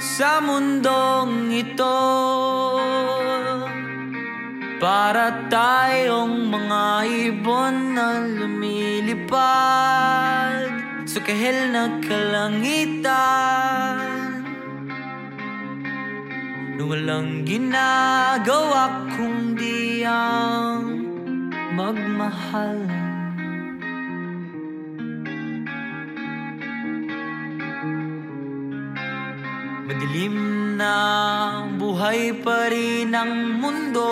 sa mundong ito. Para tayong mga ibon na lumilipad Sa kahil na kalangitan. Na walang ginagawa kundi ang magmahal na buhay pa rin ang mundo.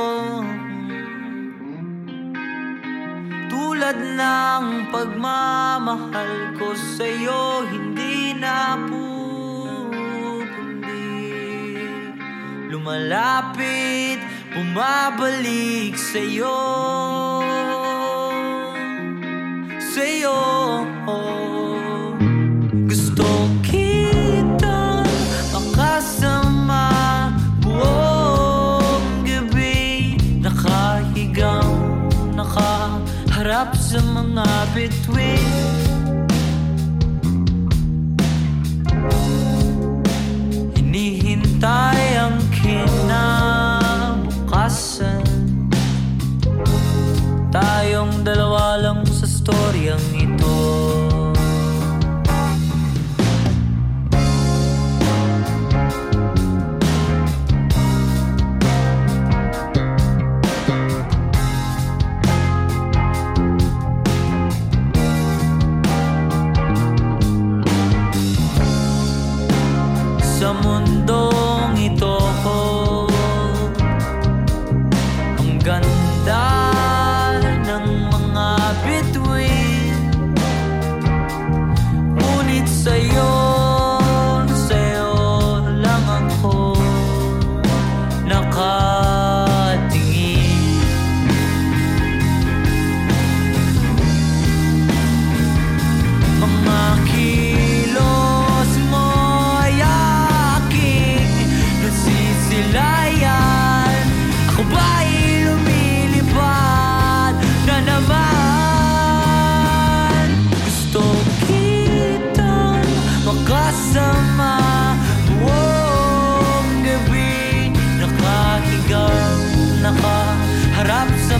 Tulad ng pagmamahal ko sa'yo Hindi na pupundi. Lumalapit, bumabalik Sa'yo sa mga bituin Hinihintay ang kinabukasan. Tayong dalawa sa storyang Sa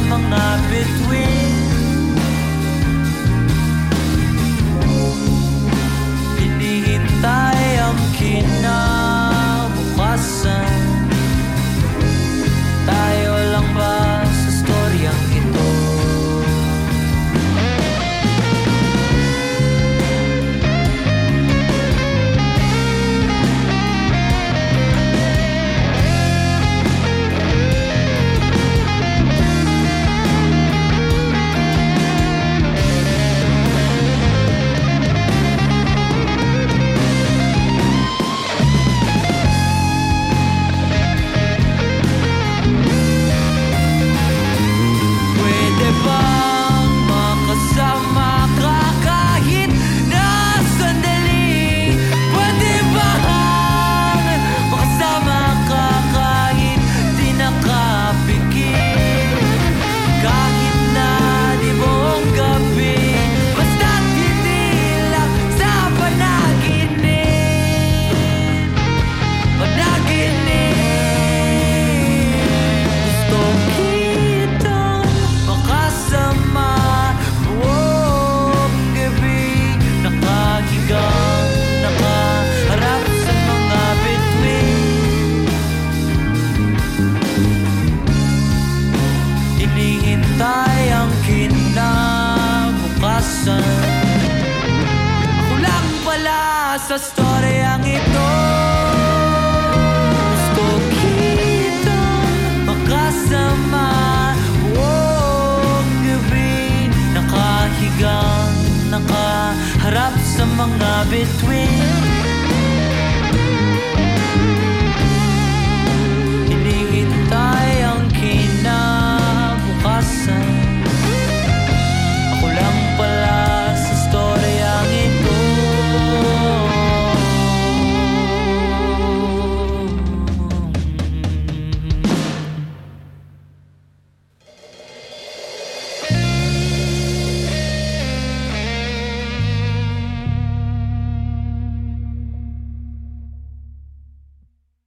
mga bituin kinabukasan Ako lang pala sa storyang ito. Gusto kitang makasama. Buong gabi Nakahigang, nakaharap sa mga bituin